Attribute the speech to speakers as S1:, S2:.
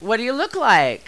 S1: What do you look like?